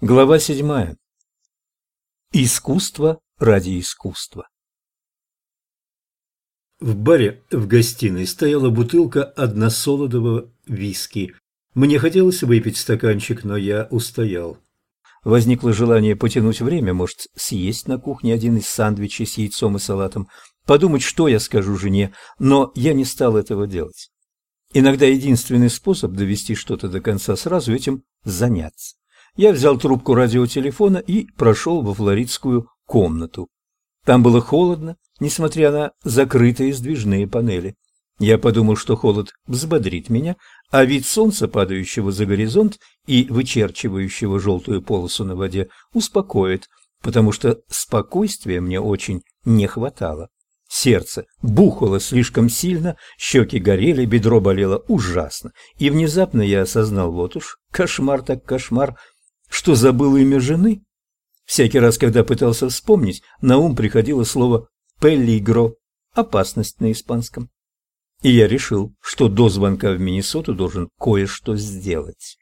Глава седьмая. Искусство ради искусства. В баре в гостиной стояла бутылка односолодового виски. Мне хотелось выпить стаканчик, но я устоял. Возникло желание потянуть время, может, съесть на кухне один из сандвичей с яйцом и салатом, подумать, что я скажу жене, но я не стал этого делать. Иногда единственный способ довести что-то до конца сразу этим заняться. Я взял трубку радиотелефона и прошел во флоридскую комнату. Там было холодно, несмотря на закрытые сдвижные панели. Я подумал, что холод взбодрит меня, а вид солнца, падающего за горизонт и вычерчивающего желтую полосу на воде, успокоит, потому что спокойствия мне очень не хватало. Сердце бухало слишком сильно, щеки горели, бедро болело ужасно, и внезапно я осознал, вот уж, кошмар так кошмар, что забыл имя жены? Всякий раз, когда пытался вспомнить, на ум приходило слово «пелигро» – опасность на испанском. И я решил, что до звонка в Миннесоту должен кое-что сделать.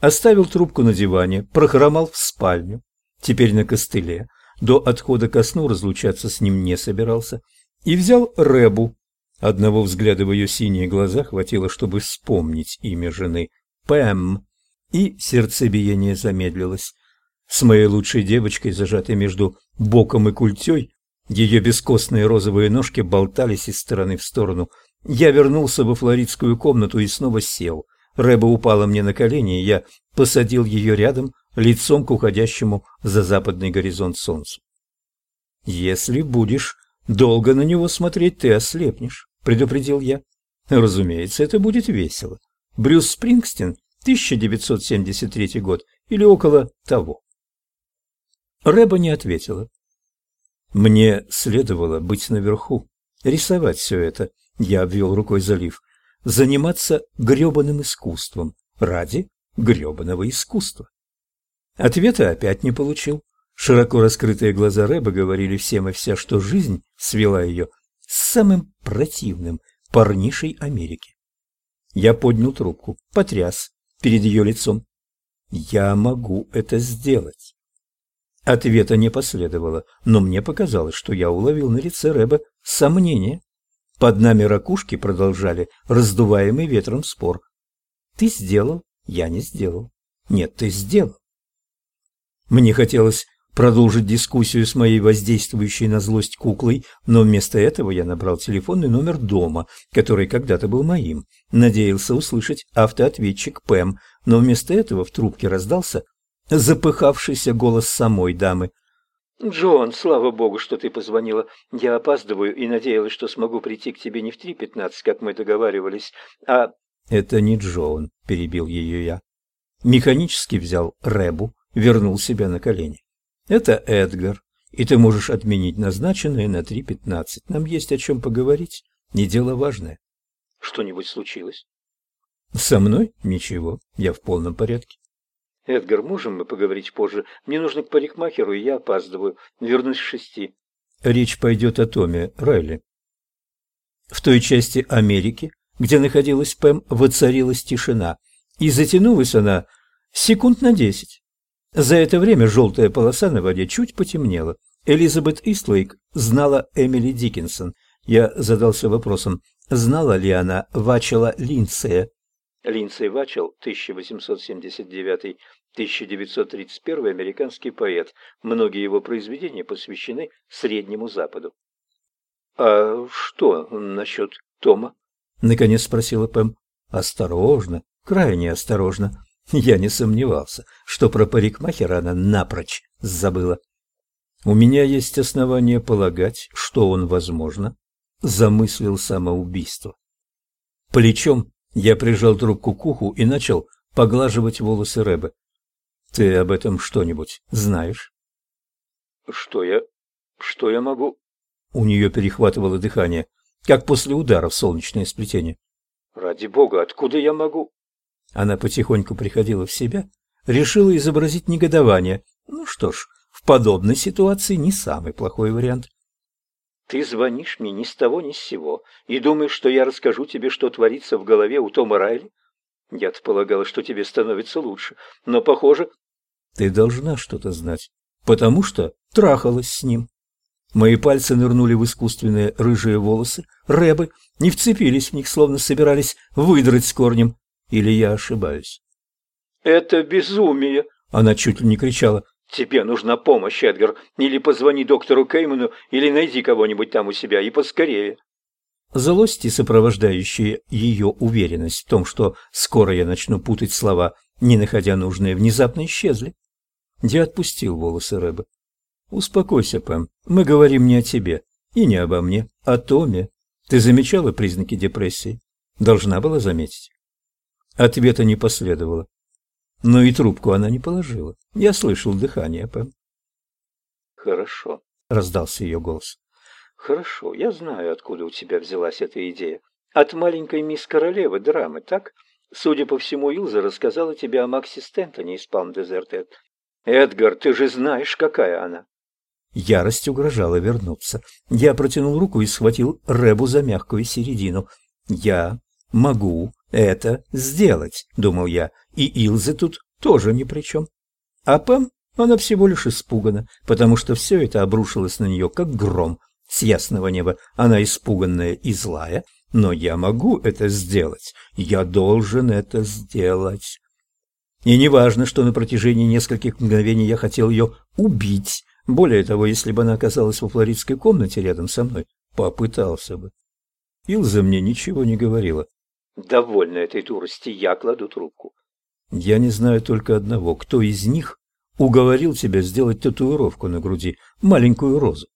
Оставил трубку на диване, прохромал в спальню, теперь на костыле, до отхода ко сну разлучаться с ним не собирался, и взял Рэбу. Одного взгляда в ее синие глаза хватило, чтобы вспомнить имя жены – Пэм и сердцебиение замедлилось. С моей лучшей девочкой, зажатой между боком и культей, ее бескостные розовые ножки болтались из стороны в сторону. Я вернулся во флоридскую комнату и снова сел. Рэба упала мне на колени, и я посадил ее рядом, лицом к уходящему за западный горизонт солнцу. «Если будешь долго на него смотреть, ты ослепнешь», — предупредил я. «Разумеется, это будет весело. Брюс Спрингстин 1973 год или около того. Рэба не ответила. Мне следовало быть наверху, рисовать все это, я обвел рукой залив, заниматься грёбаным искусством ради грёбаного искусства. Ответа опять не получил. Широко раскрытые глаза Рэба говорили всем и вся, что жизнь свела ее с самым противным парнишей Америки. Я поднял трубку, потряс, перед ее лицом. «Я могу это сделать». Ответа не последовало, но мне показалось, что я уловил на лице Рэба сомнение. Под нами ракушки продолжали раздуваемый ветром спор. «Ты сделал, я не сделал. Нет, ты сделал». Мне хотелось продолжить дискуссию с моей воздействующей на злость куклой, но вместо этого я набрал телефонный номер дома, который когда-то был моим. Надеялся услышать автоответчик Пэм, но вместо этого в трубке раздался запыхавшийся голос самой дамы. «Джон, слава богу, что ты позвонила. Я опаздываю и надеялась, что смогу прийти к тебе не в три пятнадцать, как мы договаривались, а...» «Это не Джон», — перебил ее я. Механически взял Рэбу, вернул себя на колени. Это Эдгар, и ты можешь отменить назначенное на 3.15. Нам есть о чем поговорить, не дело важное. Что-нибудь случилось? Со мной? Ничего, я в полном порядке. Эдгар, можем мы поговорить позже? Мне нужно к парикмахеру, и я опаздываю. Вернусь к шести. Речь пойдет о Томе Райли. В той части Америки, где находилась Пэм, воцарилась тишина, и затянулась она секунд на десять. За это время желтая полоса на воде чуть потемнела. Элизабет Истлейк знала Эмили Диккенсон. Я задался вопросом, знала ли она Вачела Линдсея. Линдсей Вачел, 1879-1931 американский поэт. Многие его произведения посвящены Среднему Западу. «А что насчет Тома?» — наконец спросила Пэм. «Осторожно, крайне осторожно. Я не сомневался, что про парикмахера она напрочь забыла. У меня есть основания полагать, что он, возможно, замыслил самоубийство. Плечом я прижал трубку к уху и начал поглаживать волосы Рэбе. Ты об этом что-нибудь знаешь? Что я... что я могу... У нее перехватывало дыхание, как после удара в солнечное сплетение. Ради бога, откуда я могу... Она потихоньку приходила в себя, решила изобразить негодование. Ну что ж, в подобной ситуации не самый плохой вариант. Ты звонишь мне ни с того ни с сего и думаешь, что я расскажу тебе, что творится в голове у Тома Райли? Я-то полагала, что тебе становится лучше, но, похоже... Ты должна что-то знать, потому что трахалась с ним. Мои пальцы нырнули в искусственные рыжие волосы, рэбы, не вцепились в них, словно собирались выдрать с корнем. Или я ошибаюсь? «Это безумие!» — она чуть ли не кричала. «Тебе нужна помощь, Эдгар. Или позвони доктору Кейману, или найди кого-нибудь там у себя, и поскорее». Злость и сопровождающая ее уверенность в том, что скоро я начну путать слова, не находя нужные, внезапно исчезли. Я отпустил волосы Рэба. «Успокойся, Пэм. Мы говорим не о тебе и не обо мне, о Томе. Ты замечала признаки депрессии? Должна была заметить». Ответа не последовало. Но и трубку она не положила. Я слышал дыхание Пэм. «Хорошо», — раздался ее голос. «Хорошо, я знаю, откуда у тебя взялась эта идея. От маленькой мисс Королевы драмы, так? Судя по всему, Илза рассказала тебе о Максе Стентоне из Палм Дезерт. Эдгар, ты же знаешь, какая она». Ярость угрожала вернуться. Я протянул руку и схватил Рэбу за мягкую середину. «Я могу это сделать», — думал я, — «и Илза тут тоже ни при чем». А Пэм, она всего лишь испугана, потому что все это обрушилось на нее, как гром с ясного неба. Она испуганная и злая, но я могу это сделать. Я должен это сделать. И не важно, что на протяжении нескольких мгновений я хотел ее убить. Более того, если бы она оказалась во флоридской комнате рядом со мной, попытался бы. Илза мне ничего не говорила. Довольно этой дурости, я кладу трубку. Я не знаю только одного, кто из них уговорил тебя сделать татуировку на груди, маленькую розу.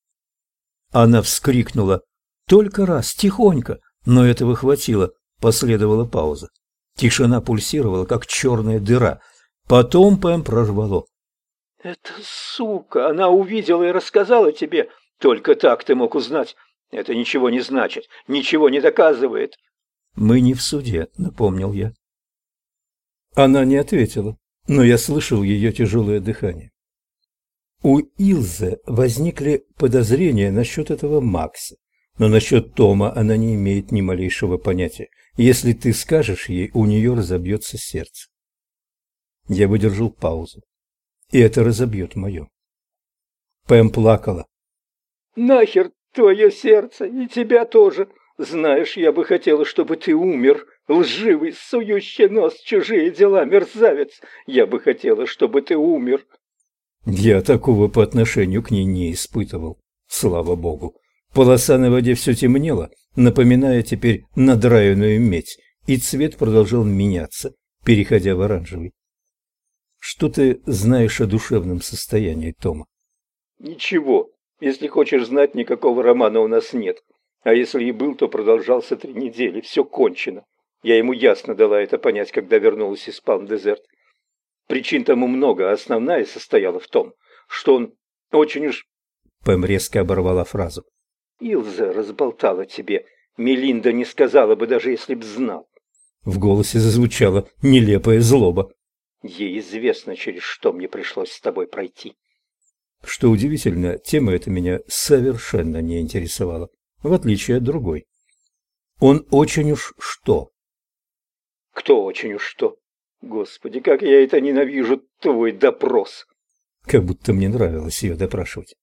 Она вскрикнула только раз, тихонько, но этого хватило, последовала пауза. Тишина пульсировала, как черная дыра. Потом Пэм прорвало. «Это сука! Она увидела и рассказала тебе. Только так ты мог узнать. Это ничего не значит, ничего не доказывает». «Мы не в суде», — напомнил я. Она не ответила, но я слышал ее тяжелое дыхание. У Илзы возникли подозрения насчет этого Макса, но насчет Тома она не имеет ни малейшего понятия. Если ты скажешь ей, у нее разобьется сердце. Я выдержал паузу, и это разобьет мое. Пэм плакала. «Нахер твое сердце, и тебя тоже. Знаешь, я бы хотела, чтобы ты умер, лживый, сующий нос чужие дела, мерзавец. Я бы хотела, чтобы ты умер». Я такого по отношению к ней не испытывал, слава богу. Полоса на воде все темнела, напоминая теперь надраенную медь, и цвет продолжал меняться, переходя в оранжевый. Что ты знаешь о душевном состоянии Тома? Ничего. Если хочешь знать, никакого романа у нас нет. А если и был, то продолжался три недели. Все кончено. Я ему ясно дала это понять, когда вернулась из Палм-Дезерт. Причин тому много, а основная состояла в том, что он очень уж... Пэм резко оборвала фразу. Илза разболтала тебе. Мелинда не сказала бы, даже если б знал. В голосе зазвучала нелепая злоба. Ей известно, через что мне пришлось с тобой пройти. Что удивительно, тема эта меня совершенно не интересовала, в отличие от другой. Он очень уж что? Кто очень уж что? Господи, как я это ненавижу, твой допрос. Как будто мне нравилось ее допрашивать.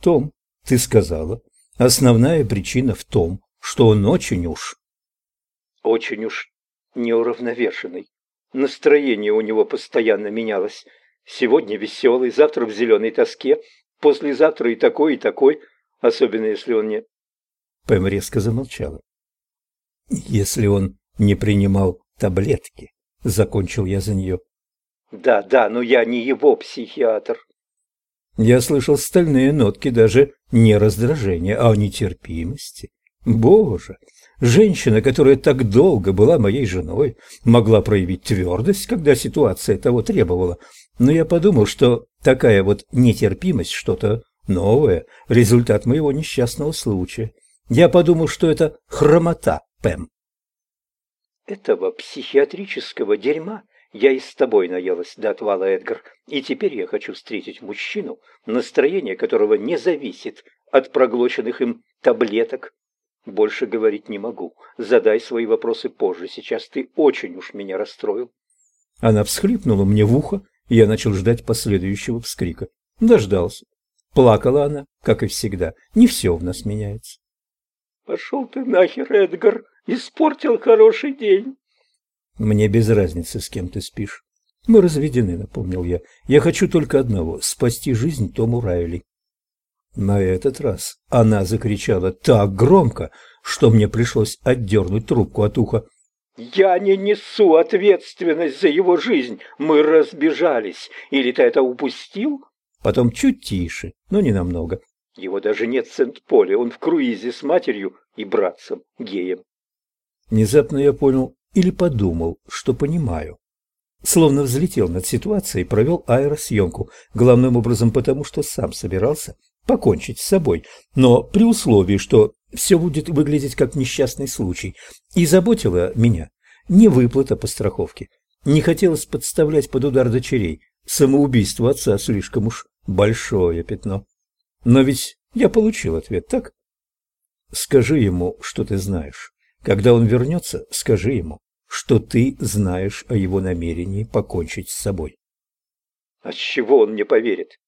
Том, ты сказала, Основная причина в том, что он очень уж... Очень уж неуравновешенный. Настроение у него постоянно менялось. Сегодня веселый, завтра в зеленой тоске, послезавтра и такой, и такой, особенно если он не... Пэм резко замолчала. Если он не принимал таблетки, закончил я за нее. Да, да, но я не его психиатр. Я слышал стальные нотки даже не раздражения, а нетерпимости. Боже, женщина, которая так долго была моей женой, могла проявить твердость, когда ситуация того требовала. Но я подумал, что такая вот нетерпимость что-то новое, результат моего несчастного случая. Я подумал, что это хромота, Пэм. Этого психиатрического дерьма я и с тобой наелась до отвала, Эдгар, и теперь я хочу встретить мужчину, настроение которого не зависит от проглоченных им таблеток. Больше говорить не могу. Задай свои вопросы позже. Сейчас ты очень уж меня расстроил. Она всхлипнула мне в ухо Я начал ждать последующего вскрика. Дождался. Плакала она, как и всегда. Не все в нас меняется. «Пошел ты нахер, Эдгар! Испортил хороший день!» «Мне без разницы, с кем ты спишь. Мы разведены», — напомнил я. «Я хочу только одного — спасти жизнь Тому Райли». На этот раз она закричала так громко, что мне пришлось отдернуть трубку от уха. «Я не несу ответственность за его жизнь. Мы разбежались. Или ты это упустил?» Потом чуть тише, но не намного. «Его даже нет в Сент-Поле. Он в круизе с матерью и братцем, геем». Внезапно я понял или подумал, что понимаю. Словно взлетел над ситуацией, провел аэросъемку, главным образом потому, что сам собирался покончить с собой, но при условии, что все будет выглядеть как несчастный случай. И заботило меня не выплата по страховке. Не хотелось подставлять под удар дочерей. Самоубийство отца слишком уж большое пятно. Но ведь я получил ответ, так? Скажи ему, что ты знаешь. Когда он вернется, скажи ему, что ты знаешь о его намерении покончить с собой. А с чего он мне поверит?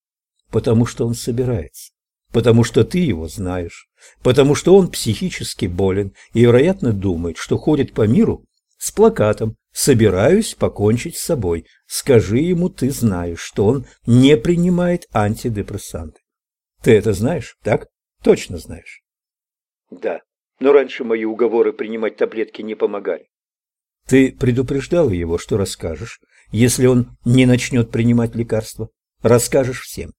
Потому что он собирается. Потому что ты его знаешь. Потому что он психически болен и, вероятно, думает, что ходит по миру с плакатом «Собираюсь покончить с собой». Скажи ему, ты знаешь, что он не принимает антидепрессанты. Ты это знаешь, так? Точно знаешь. Да, но раньше мои уговоры принимать таблетки не помогали. Ты предупреждал его, что расскажешь, если он не начнет принимать лекарства? Расскажешь всем.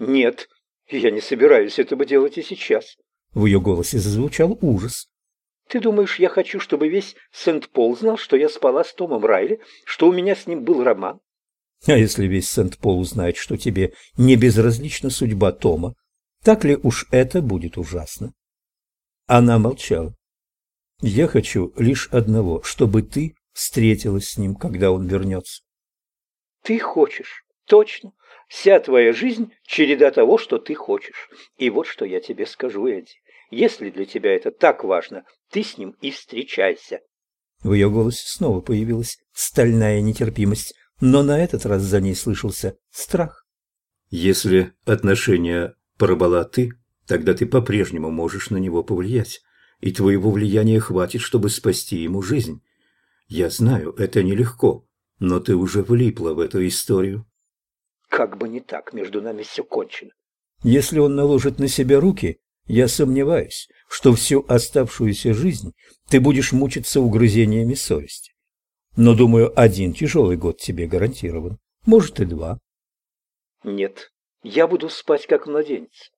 Нет, я не собираюсь этого делать и сейчас. В ее голосе зазвучал ужас. Ты думаешь, я хочу, чтобы весь Сент-Пол знал, что я спала с Томом Райли, что у меня с ним был роман? А если весь Сент-Пол узнает, что тебе не безразлична судьба Тома, так ли уж это будет ужасно? Она молчала. Я хочу лишь одного, чтобы ты встретилась с ним, когда он вернется. Ты хочешь, точно. Вся твоя жизнь – череда того, что ты хочешь. И вот что я тебе скажу, Эдди. Если для тебя это так важно, ты с ним и встречайся. В ее голосе снова появилась стальная нетерпимость, но на этот раз за ней слышался страх. Если отношения порвала ты, тогда ты по-прежнему можешь на него повлиять, и твоего влияния хватит, чтобы спасти ему жизнь. Я знаю, это нелегко, но ты уже влипла в эту историю. Как бы не так, между нами все кончено. Если он наложит на себя руки, я сомневаюсь, что всю оставшуюся жизнь ты будешь мучиться угрызениями совести. Но, думаю, один тяжелый год тебе гарантирован. Может, и два. Нет, я буду спать как младенец.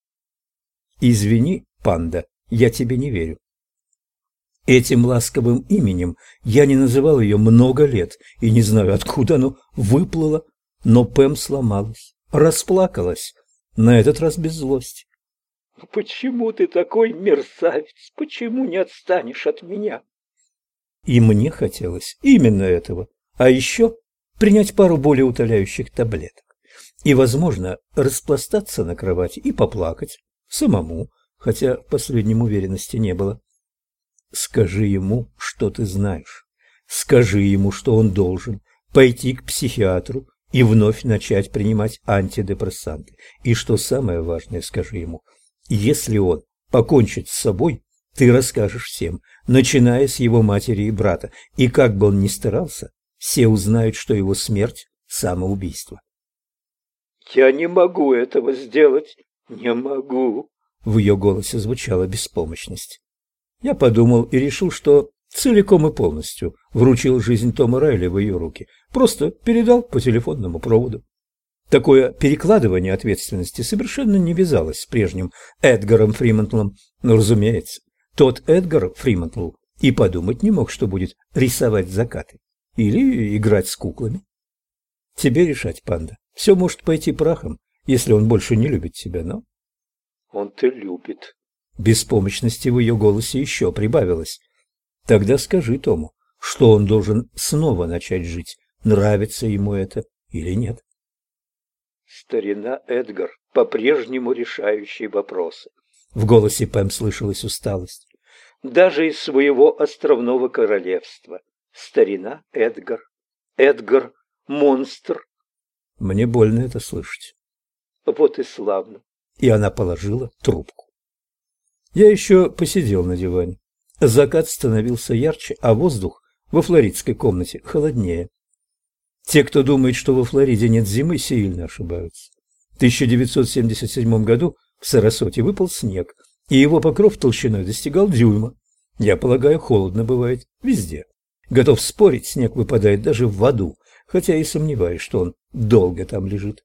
Извини, панда, я тебе не верю. Этим ласковым именем я не называл ее много лет и не знаю, откуда оно выплыло но Пэм сломалась, расплакалась, на этот раз без злости. «Почему ты такой мерзавец? Почему не отстанешь от меня?» И мне хотелось именно этого. А еще принять пару более утоляющих таблеток. И, возможно, распластаться на кровати и поплакать самому, хотя в уверенности не было. Скажи ему, что ты знаешь. Скажи ему, что он должен пойти к психиатру и вновь начать принимать антидепрессанты. И что самое важное, скажи ему, если он покончит с собой, ты расскажешь всем, начиная с его матери и брата, и как бы он ни старался, все узнают, что его смерть – самоубийство. «Я не могу этого сделать, не могу», – в ее голосе звучала беспомощность. Я подумал и решил, что целиком и полностью вручил жизнь Тома Райли в ее руки, просто передал по телефонному проводу. Такое перекладывание ответственности совершенно не вязалось с прежним Эдгаром Фримонтлом, но, разумеется, тот Эдгар Фримонтл и подумать не мог, что будет рисовать закаты или играть с куклами. Тебе решать, панда. Все может пойти прахом, если он больше не любит тебя, но... Он-то любит. Беспомощности в ее голосе еще прибавилось. Тогда скажи Тому, что он должен снова начать жить, нравится ему это или нет. Старина Эдгар, по-прежнему решающий вопросы. В голосе Пэм слышалась усталость. Даже из своего островного королевства. Старина Эдгар. Эдгар – монстр. Мне больно это слышать. Вот и славно. И она положила трубку. Я еще посидел на диване. Закат становился ярче, а воздух во флоридской комнате холоднее. Те, кто думает, что во Флориде нет зимы, сильно ошибаются. В 1977 году в Сарасоте выпал снег, и его покров толщиной достигал дюйма. Я полагаю, холодно бывает везде. Готов спорить, снег выпадает даже в воду, хотя и сомневаюсь, что он долго там лежит.